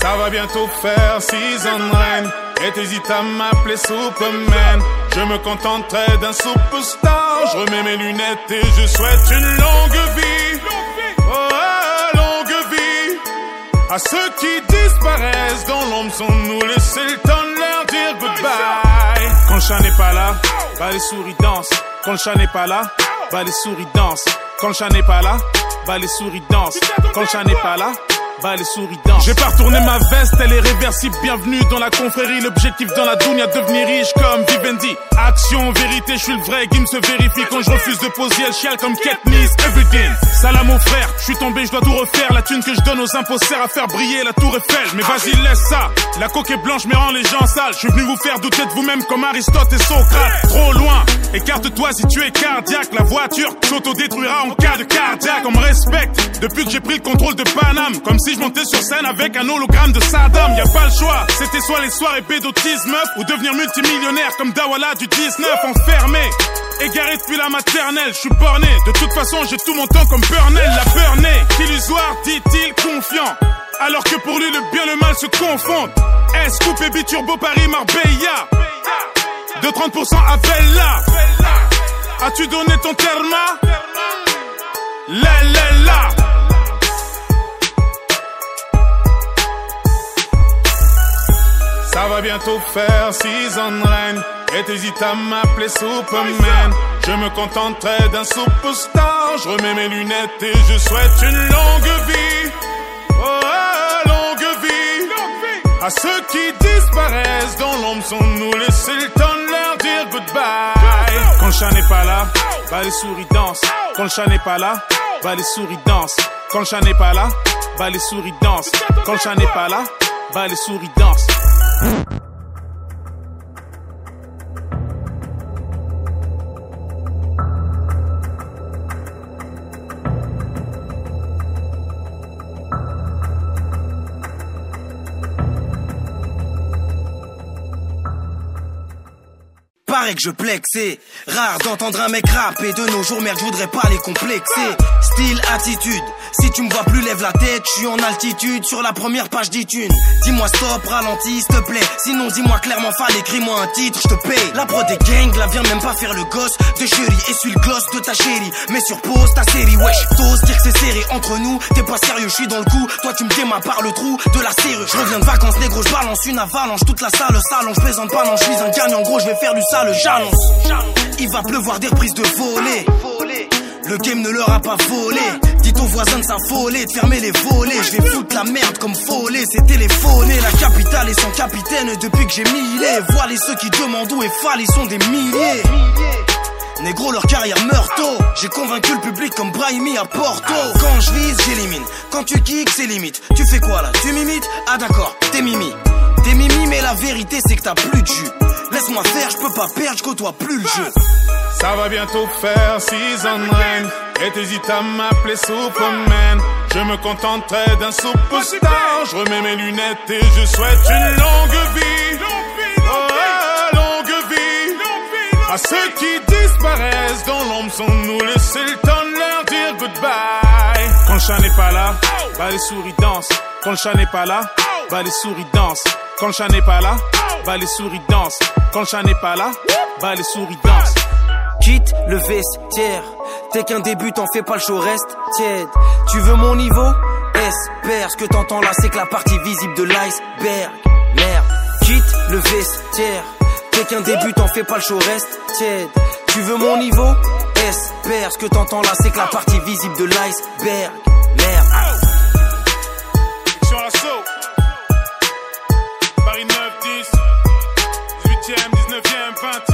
Ça. Va bientôt faire six ans de reine. Et t'hésites à m'appeler Superman. Je me contenterai d'un superstar. Je remets mes lunettes et je souhaite une longue vie. Oh, longue vie. À ceux qui disparaissent dans l'ombre Sans nous laisser le temps leur dire goodbye. Quand le chat n'est pas là, bah les souris dansent. Quand le chat n'est pas là, bah les souris dansent Quand le chat n'est pas là, bah les souris dansent Quand le chat n'est pas là bah les. J'ai pas retourné ma veste, elle est réversible. Bienvenue dans la confrérie. L'objectif dans la dounia, devenir riche comme Vivendi. Action, vérité, je suis le vrai. Game se vérifie quand je refuse de poser le chial comme Katniss. Everything. Salam mon frère, je suis tombé, je dois tout refaire. La thune que je donne aux impôts sert à faire briller la tour Eiffel. Mais vas-y, laisse ça. La coque est blanche, mais rend les gens sales. Je suis venu vous faire douter de vous-même comme Aristote et Socrate. Trop loin. Écarte-toi si tu es cardiaque. La voiture s'autodétruira en cas de cardiaque. On me respecte depuis que j'ai pris le contrôle de Paname. Comme si je montais sur scène avec un hologramme de Saddam. Y a pas le choix. C'était soit les soirées pédotisme ou devenir multimillionnaire comme Dawala du 19 enfermé. Égaré depuis la maternelle, je suis borné. De toute façon, j'ai tout mon temps comme Burnell, la burnée. Illusoire, dit-il, confiant. Alors que pour lui, le bien le mal se confondent. S, Coupe et Turbo Paris, Marbella. De 30% appelle là. As-tu donné ton terme La la la. Ça va bientôt faire six ans de reine Et t'hésites à m'appeler Superman. Je me contenterai d'un superstar. Je remets mes lunettes et je souhaite une longue vie. Oh, longue vie. À ceux qui disparaissent dans l'ombre Sans nous laisser le temps de leur dire goodbye. Quand le chat n'est pas là, bah les souris dansent. Quand le chat n'est pas là, bah les souris dansent. Quand le chat n'est pas là, bah les souris dansent. Quand le chat n'est pas là, bah les souris dansent Paraît que je plexe, c'est rare d'entendre un mec rapper. De nos jours, merde, je voudrais pas les complexer. Style, attitude, si tu me vois plus, lève la tête, je suis en altitude sur la première page d'iTunes. Dis-moi stop, ralentis, s'il te plaît. Sinon, dis-moi clairement, fallait écris-moi un titre, je te paye. La prod est gang, la viens même pas faire le gosse de chérie. Essuie le gloss de ta chérie, mais sur pause ta série, wesh. T'oses dire que c'est serré entre nous, t'es pas sérieux, je suis dans le coup. Toi, tu me démas par le trou de la serrure. Je reviens de vacances, négro, je balance une avalanche. Toute la salle, salon, je plaisante pas, non, je suis un gagnant, gros, je vais faire du sale, j'annonce. Il va pleuvoir des reprises de volée. Le game ne leur a pas volé. Aux voisins de s'affoler, de fermer les volets. Je vais foutre la merde comme follet. C'est téléphoné, la capitale est son capitaine depuis que j'ai millé. Voilez ceux qui demandent où est Fall, ils sont des milliers. Négro, leur carrière meurt tôt. J'ai convaincu le public comme Brahimi à Porto. Quand je vise, j'élimine. Quand tu kicks, c'est limite. Tu fais quoi là? Tu m'imites? Ah d'accord, t'es mimi. T'es mimi, mais la vérité c'est que t'as plus de jus. Laisse-moi faire, je peux pas perdre, je côtoie plus le jeu. Ça va bientôt faire six ans de Et t'hésites à m'appeler Superman. Je me contenterai d'un superstar. Je remets mes lunettes et je souhaite une longue vie. Oh, longue vie. À ceux qui disparaissent dans l'ombre Sans nous laisser le temps de leur dire goodbye. Quand le chat n'est pas là, bah les souris dansent. Quand le chat n'est pas là, bah les souris dansent. Quand le chat n'est pas là, bah les souris dansent. Quand le chat n'est pas là, bah les souris dansent Quitte le vestiaire. T'es qu'un débutant, fais pas le show, reste tiède. Tu veux mon niveau? Espère. Ce que t'entends là, c'est que la partie visible de l'iceberg. Merde. Quitte le vestiaire. T'es qu'un débutant, fais pas le show, reste tiède. Tu veux mon niveau? Espère. Ce que t'entends là, c'est que la partie visible de l'iceberg. Merde. Sur l'assaut. Paris 9, 10, 18e, 19e, 20e.